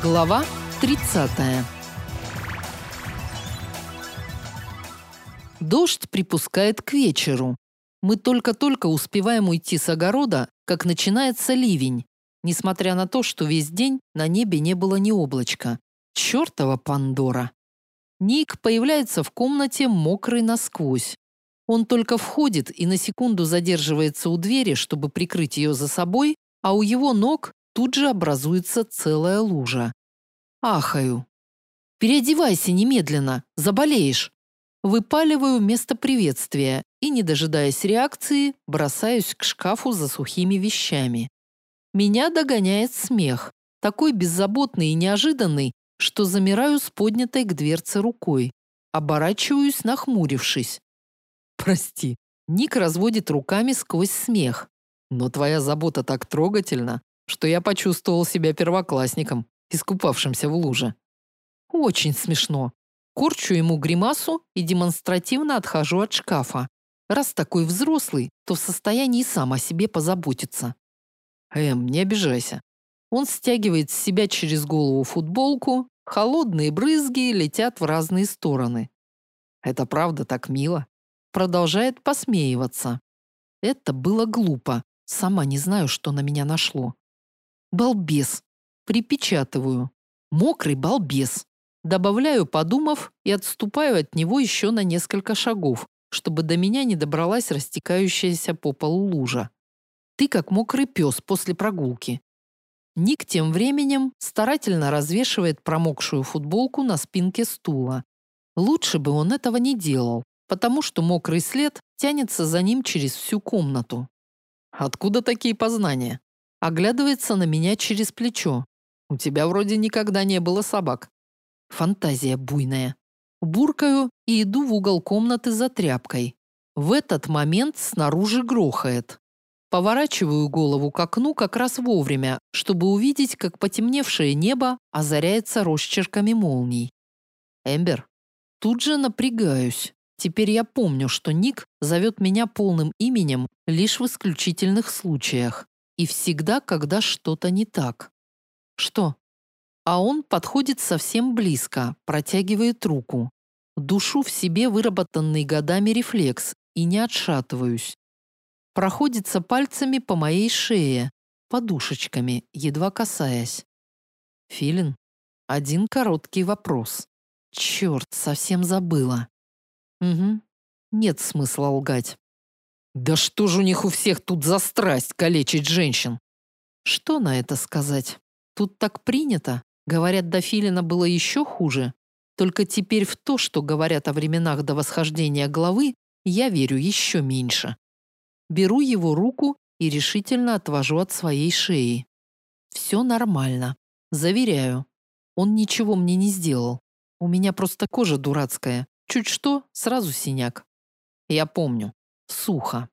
Глава 30. Дождь припускает к вечеру. Мы только-только успеваем уйти с огорода, как начинается ливень, несмотря на то, что весь день на небе не было ни облачка. Чёртова Пандора. Ник появляется в комнате мокрый насквозь. Он только входит и на секунду задерживается у двери, чтобы прикрыть ее за собой, а у его ног тут же образуется целая лужа. Ахаю. «Переодевайся немедленно, заболеешь!» Выпаливаю место приветствия и, не дожидаясь реакции, бросаюсь к шкафу за сухими вещами. Меня догоняет смех, такой беззаботный и неожиданный, что замираю с поднятой к дверце рукой. Оборачиваюсь, нахмурившись. «Прости». Ник разводит руками сквозь смех. «Но твоя забота так трогательна, что я почувствовал себя первоклассником, искупавшимся в луже. Очень смешно. Корчу ему гримасу и демонстративно отхожу от шкафа. Раз такой взрослый, то в состоянии сам о себе позаботиться. Эм, не обижайся. Он стягивает с себя через голову футболку, холодные брызги летят в разные стороны. Это правда так мило. Продолжает посмеиваться. Это было глупо. Сама не знаю, что на меня нашло. Балбес. Припечатываю. Мокрый балбес. Добавляю, подумав, и отступаю от него еще на несколько шагов, чтобы до меня не добралась растекающаяся по полу лужа. Ты как мокрый пес после прогулки. Ник тем временем старательно развешивает промокшую футболку на спинке стула. Лучше бы он этого не делал, потому что мокрый след тянется за ним через всю комнату. Откуда такие познания? Оглядывается на меня через плечо. У тебя вроде никогда не было собак. Фантазия буйная. Буркаю и иду в угол комнаты за тряпкой. В этот момент снаружи грохает. Поворачиваю голову к окну как раз вовремя, чтобы увидеть, как потемневшее небо озаряется росчерками молний. Эмбер. Тут же напрягаюсь. Теперь я помню, что Ник зовет меня полным именем лишь в исключительных случаях. И всегда, когда что-то не так. Что? А он подходит совсем близко, протягивает руку. Душу в себе выработанный годами рефлекс и не отшатываюсь. Проходится пальцами по моей шее, подушечками, едва касаясь. Филин, один короткий вопрос. Черт, совсем забыла. Угу, нет смысла лгать. Да что же у них у всех тут за страсть калечить женщин? Что на это сказать? Тут так принято. Говорят, до Филина было еще хуже. Только теперь в то, что говорят о временах до восхождения главы, я верю еще меньше. Беру его руку и решительно отвожу от своей шеи. Все нормально. Заверяю. Он ничего мне не сделал. У меня просто кожа дурацкая. Чуть что, сразу синяк. Я помню. Сухо.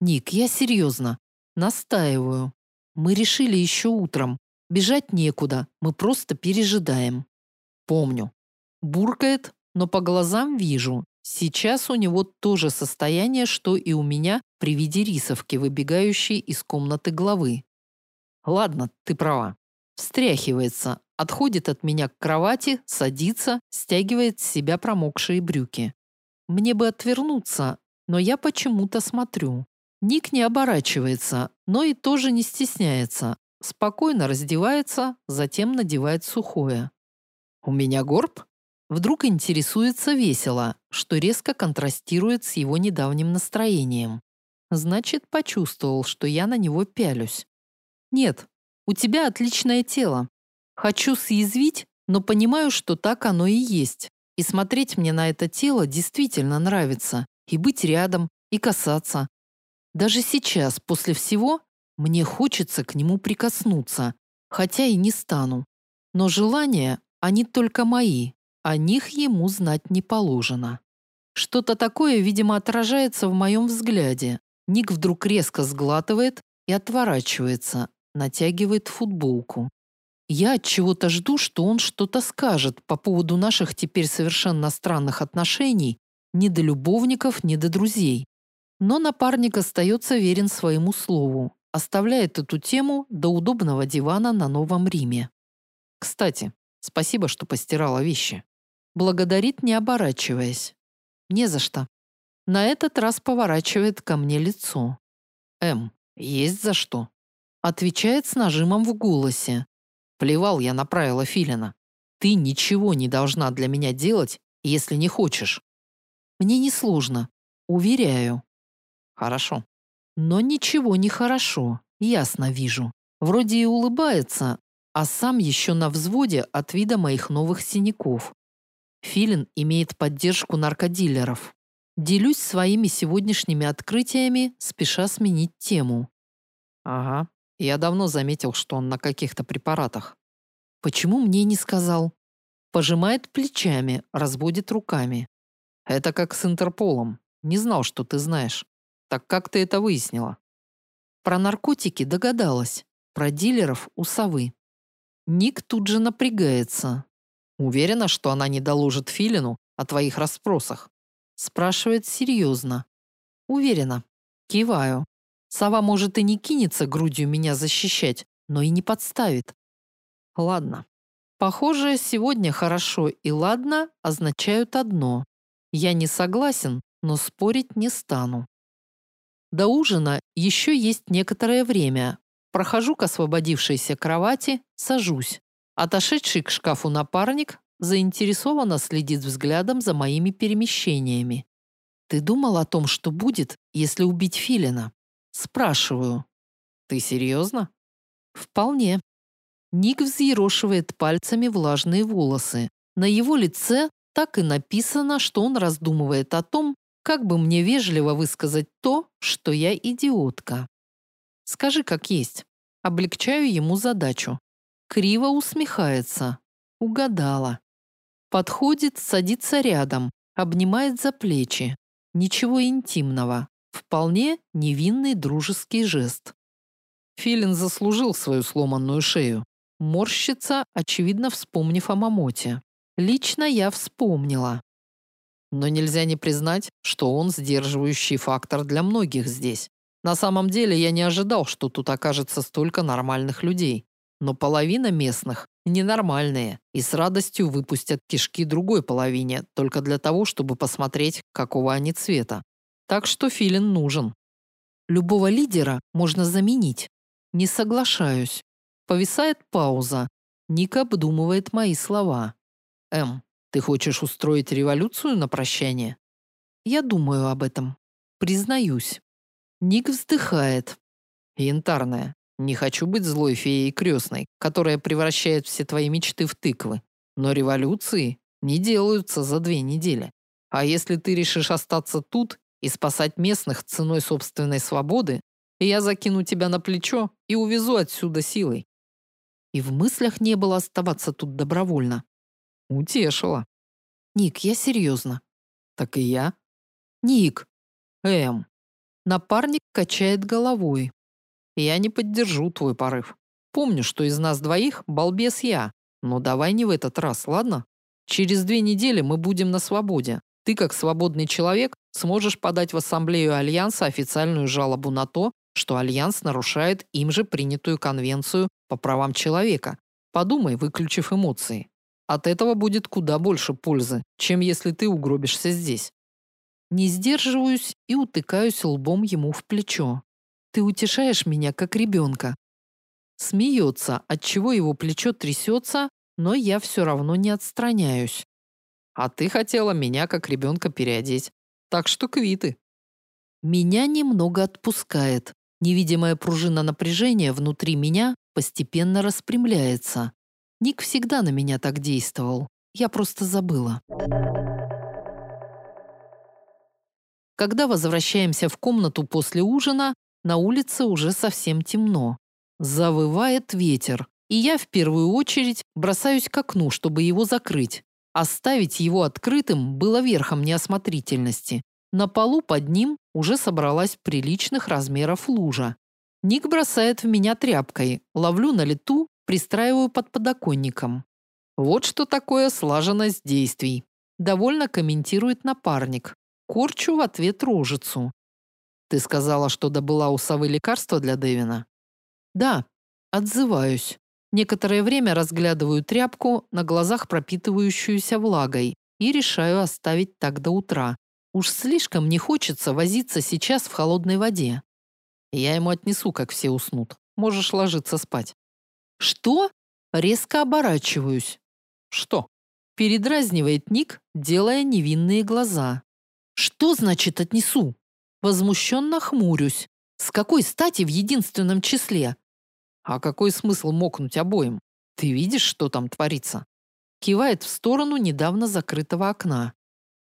Ник, я серьезно. Настаиваю. Мы решили еще утром. Бежать некуда, мы просто пережидаем. Помню. Буркает, но по глазам вижу. Сейчас у него то же состояние, что и у меня при виде рисовки, выбегающей из комнаты главы. Ладно, ты права. Встряхивается, отходит от меня к кровати, садится, стягивает с себя промокшие брюки. Мне бы отвернуться, но я почему-то смотрю. Ник не оборачивается, но и тоже не стесняется. Спокойно раздевается, затем надевает сухое. «У меня горб?» Вдруг интересуется весело, что резко контрастирует с его недавним настроением. Значит, почувствовал, что я на него пялюсь. «Нет, у тебя отличное тело. Хочу съязвить, но понимаю, что так оно и есть. И смотреть мне на это тело действительно нравится и быть рядом, и касаться. Даже сейчас, после всего, мне хочется к нему прикоснуться, хотя и не стану. Но желания, они только мои, о них ему знать не положено. Что-то такое, видимо, отражается в моем взгляде. Ник вдруг резко сглатывает и отворачивается, натягивает футболку. Я от чего-то жду, что он что-то скажет по поводу наших теперь совершенно странных отношений ни до любовников, ни до друзей. Но напарник остается верен своему слову, оставляет эту тему до удобного дивана на Новом Риме. Кстати, спасибо, что постирала вещи. Благодарит, не оборачиваясь. Не за что. На этот раз поворачивает ко мне лицо. М, есть за что. Отвечает с нажимом в голосе. Плевал я на правила Филина. Ты ничего не должна для меня делать, если не хочешь. Мне несложно. Уверяю. Хорошо. Но ничего не хорошо, ясно вижу. Вроде и улыбается, а сам еще на взводе от вида моих новых синяков. Филин имеет поддержку наркодилеров. Делюсь своими сегодняшними открытиями, спеша сменить тему. Ага, я давно заметил, что он на каких-то препаратах. Почему мне не сказал? Пожимает плечами, разводит руками. Это как с Интерполом. Не знал, что ты знаешь. Так как ты это выяснила? Про наркотики догадалась. Про дилеров у совы. Ник тут же напрягается. Уверена, что она не доложит Филину о твоих расспросах? Спрашивает серьезно. Уверена. Киваю. Сова может и не кинется грудью меня защищать, но и не подставит. Ладно. Похоже, сегодня хорошо и ладно означают одно. Я не согласен, но спорить не стану. До ужина еще есть некоторое время. Прохожу к освободившейся кровати, сажусь. Отошедший к шкафу напарник заинтересованно следит взглядом за моими перемещениями. «Ты думал о том, что будет, если убить Филина?» Спрашиваю. «Ты серьезно?» «Вполне». Ник взъерошивает пальцами влажные волосы. На его лице так и написано, что он раздумывает о том, как бы мне вежливо высказать то, что я идиотка. Скажи, как есть. Облегчаю ему задачу. Криво усмехается. Угадала. Подходит, садится рядом, обнимает за плечи. Ничего интимного. Вполне невинный дружеский жест. Филин заслужил свою сломанную шею. Морщится, очевидно, вспомнив о Мамоте. Лично я вспомнила. Но нельзя не признать, что он сдерживающий фактор для многих здесь. На самом деле я не ожидал, что тут окажется столько нормальных людей. Но половина местных ненормальные и с радостью выпустят кишки другой половине, только для того, чтобы посмотреть, какого они цвета. Так что филин нужен. Любого лидера можно заменить. Не соглашаюсь. Повисает пауза. Ника обдумывает мои слова. М. Ты хочешь устроить революцию на прощание? Я думаю об этом. Признаюсь. Ник вздыхает. Янтарная. Не хочу быть злой феей крестной, которая превращает все твои мечты в тыквы. Но революции не делаются за две недели. А если ты решишь остаться тут и спасать местных ценой собственной свободы, я закину тебя на плечо и увезу отсюда силой. И в мыслях не было оставаться тут добровольно. Утешила. Ник, я серьезно. Так и я. Ник. Эм. Напарник качает головой. Я не поддержу твой порыв. Помню, что из нас двоих балбес я. Но давай не в этот раз, ладно? Через две недели мы будем на свободе. Ты, как свободный человек, сможешь подать в Ассамблею Альянса официальную жалобу на то, что Альянс нарушает им же принятую конвенцию по правам человека. Подумай, выключив эмоции. От этого будет куда больше пользы, чем если ты угробишься здесь. Не сдерживаюсь и утыкаюсь лбом ему в плечо. Ты утешаешь меня, как ребенка. Смеется, отчего его плечо трясется, но я все равно не отстраняюсь. А ты хотела меня, как ребенка, переодеть. Так что квиты. Меня немного отпускает. Невидимая пружина напряжения внутри меня постепенно распрямляется. Ник всегда на меня так действовал. Я просто забыла. Когда возвращаемся в комнату после ужина, на улице уже совсем темно. Завывает ветер, и я в первую очередь бросаюсь к окну, чтобы его закрыть. Оставить его открытым было верхом неосмотрительности. На полу под ним уже собралась приличных размеров лужа. Ник бросает в меня тряпкой, ловлю на лету пристраиваю под подоконником. Вот что такое слаженность действий. Довольно комментирует напарник. Корчу в ответ рожицу. Ты сказала, что добыла у совы лекарство для Дэвина? Да, отзываюсь. Некоторое время разглядываю тряпку, на глазах пропитывающуюся влагой, и решаю оставить так до утра. Уж слишком не хочется возиться сейчас в холодной воде. Я ему отнесу, как все уснут. Можешь ложиться спать. Что? Резко оборачиваюсь. Что? Передразнивает Ник, делая невинные глаза. Что значит отнесу? Возмущенно хмурюсь. С какой стати в единственном числе? А какой смысл мокнуть обоим? Ты видишь, что там творится? Кивает в сторону недавно закрытого окна.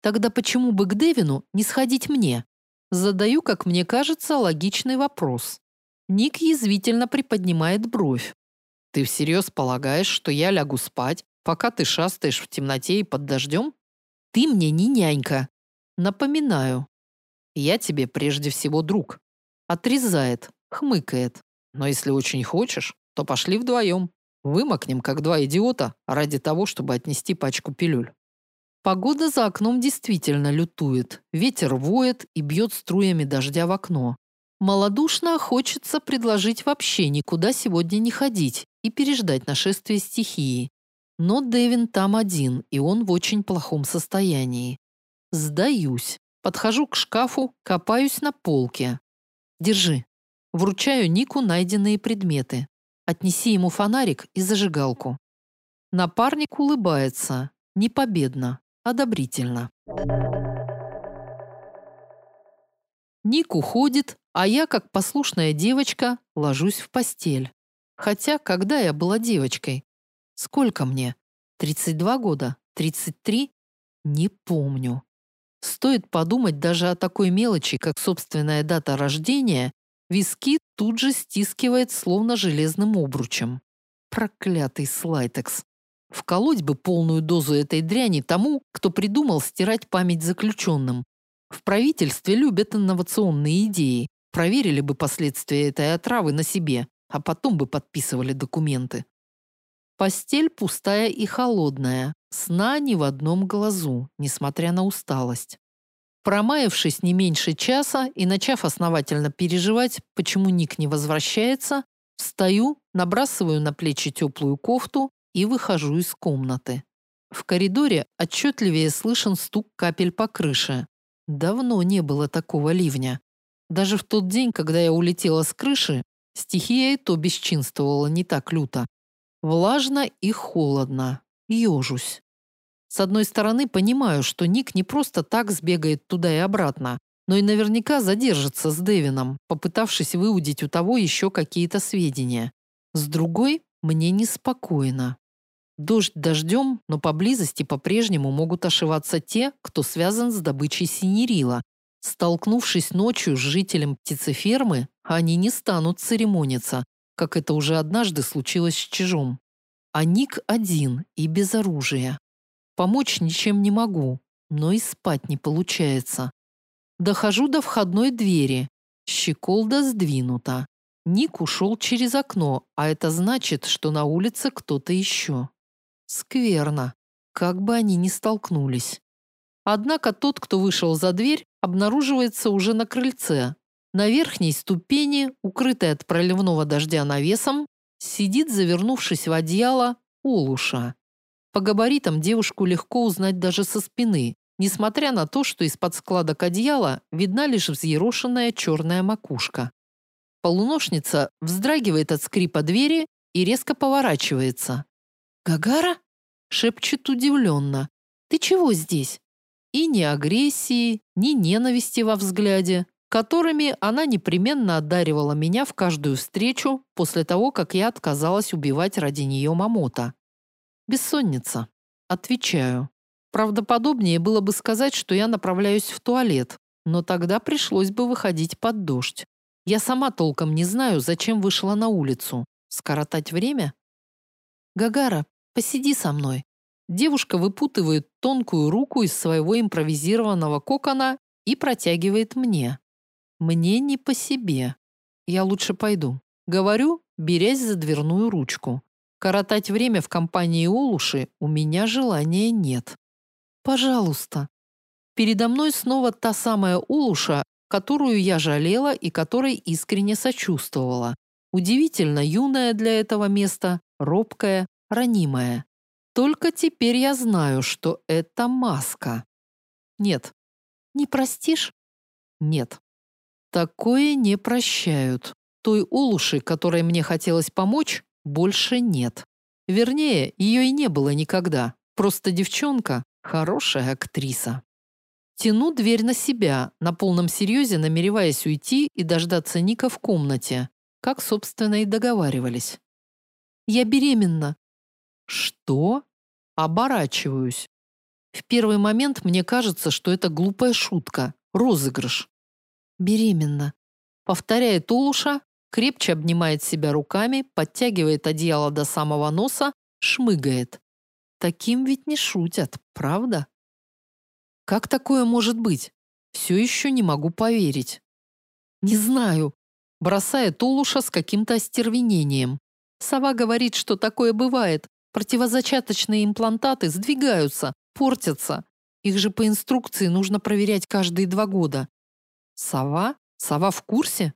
Тогда почему бы к Девину не сходить мне? Задаю, как мне кажется, логичный вопрос. Ник язвительно приподнимает бровь. Ты всерьез полагаешь, что я лягу спать, пока ты шастаешь в темноте и под дождем? Ты мне не нянька. Напоминаю. Я тебе прежде всего друг. Отрезает, хмыкает. Но если очень хочешь, то пошли вдвоем. Вымокнем, как два идиота, ради того, чтобы отнести пачку пилюль. Погода за окном действительно лютует. Ветер воет и бьет струями дождя в окно. Малодушно хочется предложить вообще никуда сегодня не ходить и переждать нашествие стихии. Но Дэвин там один, и он в очень плохом состоянии. Сдаюсь. Подхожу к шкафу, копаюсь на полке. Держи. Вручаю Нику найденные предметы. Отнеси ему фонарик и зажигалку. Напарник улыбается. Не победно, одобрительно. Ник уходит, а я, как послушная девочка, ложусь в постель. Хотя, когда я была девочкой? Сколько мне? 32 года? 33? Не помню. Стоит подумать даже о такой мелочи, как собственная дата рождения, виски тут же стискивает словно железным обручем. Проклятый слайтекс. Вколоть бы полную дозу этой дряни тому, кто придумал стирать память заключенным. В правительстве любят инновационные идеи. Проверили бы последствия этой отравы на себе, а потом бы подписывали документы. Постель пустая и холодная, сна ни в одном глазу, несмотря на усталость. Промаявшись не меньше часа и начав основательно переживать, почему Ник не возвращается, встаю, набрасываю на плечи теплую кофту и выхожу из комнаты. В коридоре отчетливее слышен стук капель по крыше. Давно не было такого ливня. Даже в тот день, когда я улетела с крыши, стихия и то бесчинствовала не так люто. Влажно и холодно. Ёжусь. С одной стороны, понимаю, что Ник не просто так сбегает туда и обратно, но и наверняка задержится с Дэвином, попытавшись выудить у того еще какие-то сведения. С другой, мне неспокойно. Дождь дождем, но поблизости по-прежнему могут ошиваться те, кто связан с добычей синерила. Столкнувшись ночью с жителем птицефермы, они не станут церемониться, как это уже однажды случилось с чижом. А Ник один и без оружия. Помочь ничем не могу, но и спать не получается. Дохожу до входной двери. Щеколда сдвинута. Ник ушел через окно, а это значит, что на улице кто-то еще. Скверно. Как бы они ни столкнулись. Однако тот, кто вышел за дверь, обнаруживается уже на крыльце, на верхней ступени, укрытой от проливного дождя навесом, сидит, завернувшись в одеяло, Олуша. По габаритам девушку легко узнать даже со спины, несмотря на то, что из-под складок одеяла видна лишь взъерошенная черная макушка. Полуношница вздрагивает от скрипа двери и резко поворачивается. «Гагара?» – шепчет удивленно. «Ты чего здесь?» И ни агрессии, ни ненависти во взгляде, которыми она непременно одаривала меня в каждую встречу после того, как я отказалась убивать ради нее Мамота. Бессонница. Отвечаю. Правдоподобнее было бы сказать, что я направляюсь в туалет, но тогда пришлось бы выходить под дождь. Я сама толком не знаю, зачем вышла на улицу. Скоротать время? Гагара, посиди со мной. Девушка выпутывает тонкую руку из своего импровизированного кокона и протягивает мне. Мне не по себе. Я лучше пойду. Говорю, берясь за дверную ручку. Коротать время в компании Олуши у меня желания нет. Пожалуйста. Передо мной снова та самая Олуша, которую я жалела и которой искренне сочувствовала. Удивительно юная для этого места, робкая, ранимая. Только теперь я знаю, что это маска. Нет. Не простишь? Нет. Такое не прощают. Той Олуши, которой мне хотелось помочь, больше нет. Вернее, ее и не было никогда. Просто девчонка – хорошая актриса. Тяну дверь на себя, на полном серьезе намереваясь уйти и дождаться Ника в комнате, как, собственно, и договаривались. «Я беременна». «Что?» Оборачиваюсь. В первый момент мне кажется, что это глупая шутка, розыгрыш. «Беременна», — повторяет Улуша, крепче обнимает себя руками, подтягивает одеяло до самого носа, шмыгает. Таким ведь не шутят, правда? Как такое может быть? Все еще не могу поверить. Не знаю. Бросает Улуша с каким-то остервенением. Сова говорит, что такое бывает. Противозачаточные имплантаты сдвигаются, портятся. Их же по инструкции нужно проверять каждые два года. Сова? Сова в курсе?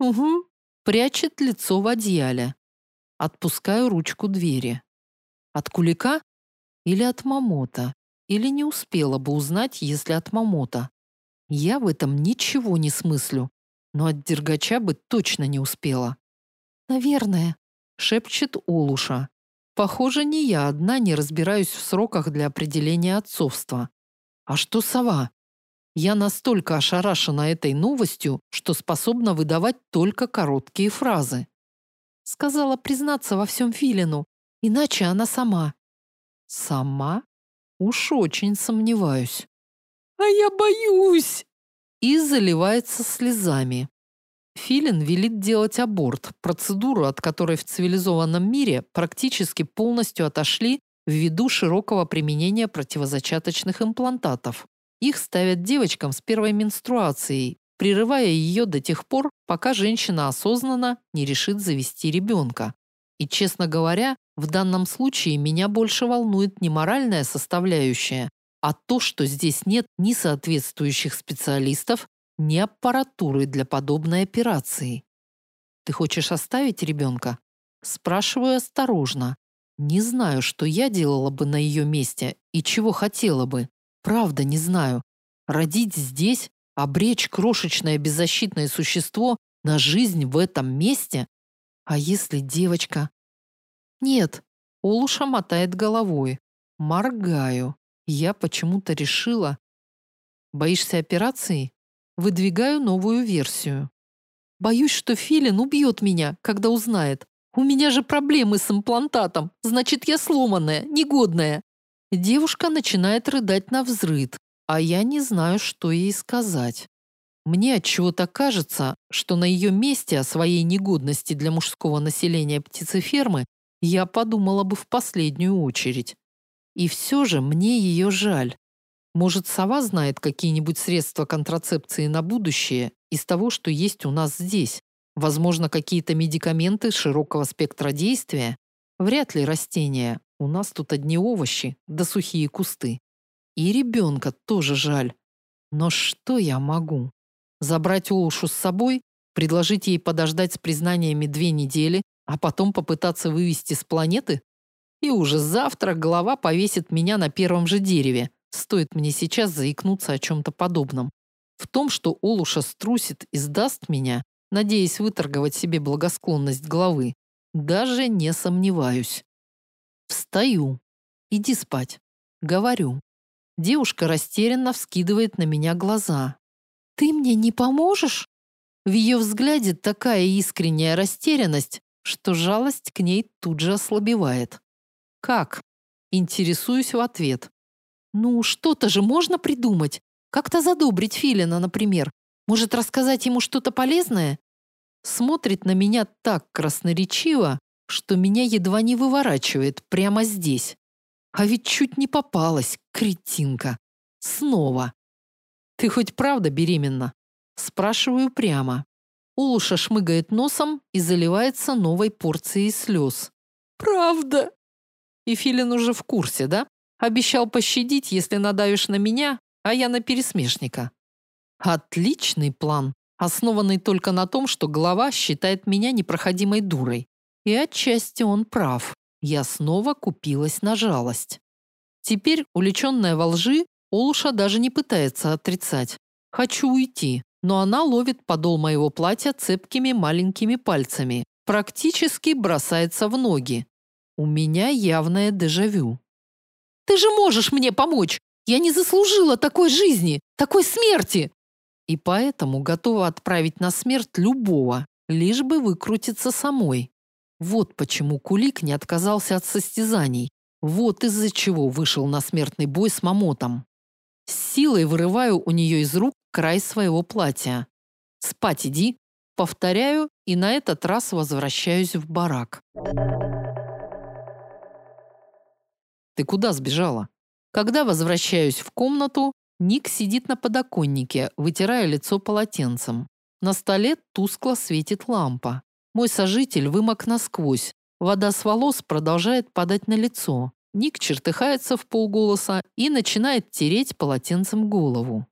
Угу. Прячет лицо в одеяле. Отпускаю ручку двери. От кулика? Или от мамота? Или не успела бы узнать, если от мамота? Я в этом ничего не смыслю, но от дергача бы точно не успела. «Наверное», — шепчет Олуша. Похоже, не я одна не разбираюсь в сроках для определения отцовства. А что сова? Я настолько ошарашена этой новостью, что способна выдавать только короткие фразы. Сказала признаться во всем Филину, иначе она сама. Сама? Уж очень сомневаюсь. А я боюсь! И заливается слезами. Филин велит делать аборт, процедуру, от которой в цивилизованном мире практически полностью отошли ввиду широкого применения противозачаточных имплантатов. Их ставят девочкам с первой менструацией, прерывая ее до тех пор, пока женщина осознанно не решит завести ребенка. И, честно говоря, в данном случае меня больше волнует не моральная составляющая, а то, что здесь нет ни соответствующих специалистов, ни аппаратуры для подобной операции. Ты хочешь оставить ребенка? Спрашиваю осторожно. Не знаю, что я делала бы на ее месте и чего хотела бы. Правда, не знаю. Родить здесь, обречь крошечное беззащитное существо на жизнь в этом месте? А если девочка? Нет, Олуша мотает головой. Моргаю. Я почему-то решила. Боишься операции? Выдвигаю новую версию. Боюсь, что Филин убьет меня, когда узнает. У меня же проблемы с имплантатом. Значит, я сломанная, негодная. Девушка начинает рыдать на взрыд, а я не знаю, что ей сказать. Мне от чего-то кажется, что на ее месте о своей негодности для мужского населения птицефермы я подумала бы в последнюю очередь. И все же мне ее жаль. Может, сова знает какие-нибудь средства контрацепции на будущее из того, что есть у нас здесь? Возможно, какие-то медикаменты широкого спектра действия? Вряд ли растения. У нас тут одни овощи, да сухие кусты. И ребенка тоже жаль. Но что я могу? Забрать Олушу с собой, предложить ей подождать с признаниями две недели, а потом попытаться вывести с планеты? И уже завтра голова повесит меня на первом же дереве, Стоит мне сейчас заикнуться о чем-то подобном. В том, что Олуша струсит и сдаст меня, надеясь выторговать себе благосклонность главы, даже не сомневаюсь. Встаю. Иди спать. Говорю. Девушка растерянно вскидывает на меня глаза. «Ты мне не поможешь?» В ее взгляде такая искренняя растерянность, что жалость к ней тут же ослабевает. «Как?» Интересуюсь в ответ. Ну, что-то же можно придумать. Как-то задобрить Филина, например. Может, рассказать ему что-то полезное? Смотрит на меня так красноречиво, что меня едва не выворачивает прямо здесь. А ведь чуть не попалась, кретинка. Снова. Ты хоть правда беременна? Спрашиваю прямо. Улуша шмыгает носом и заливается новой порцией слез. Правда? И Филин уже в курсе, да? Обещал пощадить, если надавишь на меня, а я на пересмешника. Отличный план, основанный только на том, что глава считает меня непроходимой дурой. И отчасти он прав. Я снова купилась на жалость. Теперь, увлеченная во лжи, Олуша даже не пытается отрицать. Хочу уйти, но она ловит подол моего платья цепкими маленькими пальцами, практически бросается в ноги. У меня явное дежавю. «Ты же можешь мне помочь! Я не заслужила такой жизни, такой смерти!» И поэтому готова отправить на смерть любого, лишь бы выкрутиться самой. Вот почему Кулик не отказался от состязаний. Вот из-за чего вышел на смертный бой с Мамотом. С силой вырываю у нее из рук край своего платья. «Спать иди!» Повторяю и на этот раз возвращаюсь в барак. «Ты куда сбежала?» Когда возвращаюсь в комнату, Ник сидит на подоконнике, вытирая лицо полотенцем. На столе тускло светит лампа. Мой сожитель вымок насквозь. Вода с волос продолжает падать на лицо. Ник чертыхается в полголоса и начинает тереть полотенцем голову.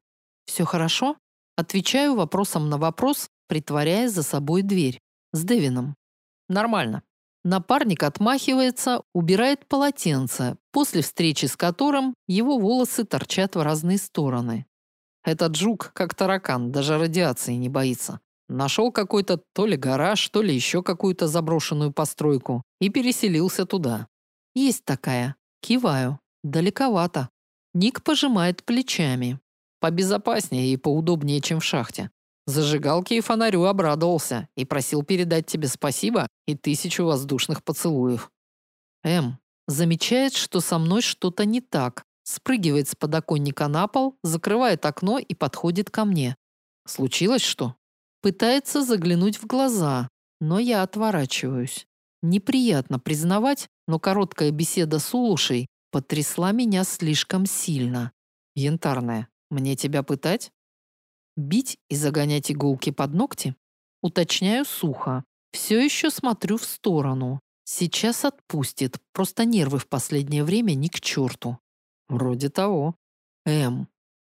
«Все хорошо?» Отвечаю вопросом на вопрос, притворяя за собой дверь. С Девином. «Нормально». Напарник отмахивается, убирает полотенце, после встречи с которым его волосы торчат в разные стороны. Этот жук, как таракан, даже радиации не боится. Нашел какой-то то ли гараж, то ли еще какую-то заброшенную постройку и переселился туда. Есть такая. Киваю. Далековато. Ник пожимает плечами. Побезопаснее и поудобнее, чем в шахте. Зажигалке и фонарю обрадовался и просил передать тебе спасибо и тысячу воздушных поцелуев. М. Замечает, что со мной что-то не так. Спрыгивает с подоконника на пол, закрывает окно и подходит ко мне. Случилось что? Пытается заглянуть в глаза, но я отворачиваюсь. Неприятно признавать, но короткая беседа с Улушей потрясла меня слишком сильно. Янтарная, мне тебя пытать? Бить и загонять иголки под ногти? Уточняю сухо. Все еще смотрю в сторону. Сейчас отпустит, просто нервы в последнее время ни к черту. Вроде того. М.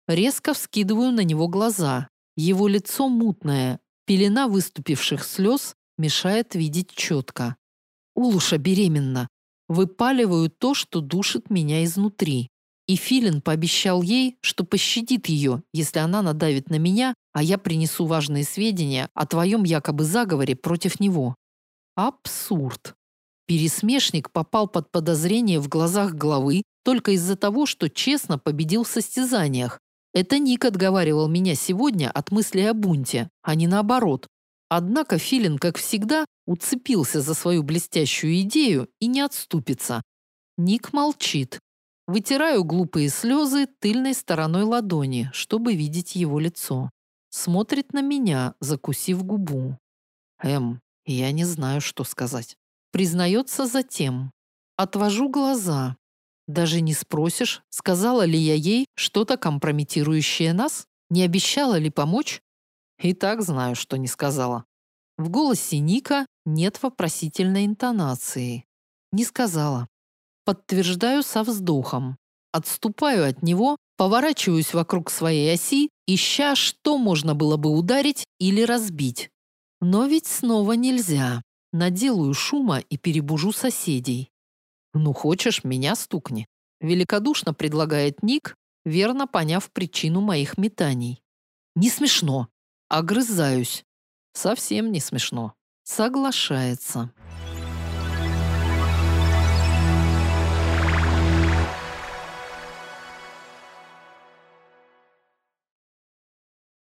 Резко вскидываю на него глаза. Его лицо мутное, пелена выступивших слез мешает видеть четко. Улуша беременна. Выпаливаю то, что душит меня изнутри. И Филин пообещал ей, что пощадит ее, если она надавит на меня, а я принесу важные сведения о твоем якобы заговоре против него. Абсурд. Пересмешник попал под подозрение в глазах главы только из-за того, что честно победил в состязаниях. Это Ник отговаривал меня сегодня от мысли о бунте, а не наоборот. Однако Филин, как всегда, уцепился за свою блестящую идею и не отступится. Ник молчит, Вытираю глупые слезы тыльной стороной ладони, чтобы видеть его лицо. Смотрит на меня, закусив губу. Эм, я не знаю, что сказать. Признается затем. Отвожу глаза. Даже не спросишь, сказала ли я ей что-то компрометирующее нас? Не обещала ли помочь? И так знаю, что не сказала. В голосе Ника нет вопросительной интонации. Не сказала. Подтверждаю со вздохом. Отступаю от него, поворачиваюсь вокруг своей оси, ища, что можно было бы ударить или разбить. Но ведь снова нельзя. Наделаю шума и перебужу соседей. «Ну, хочешь, меня стукни», — великодушно предлагает Ник, верно поняв причину моих метаний. «Не смешно. Огрызаюсь. Совсем не смешно. Соглашается.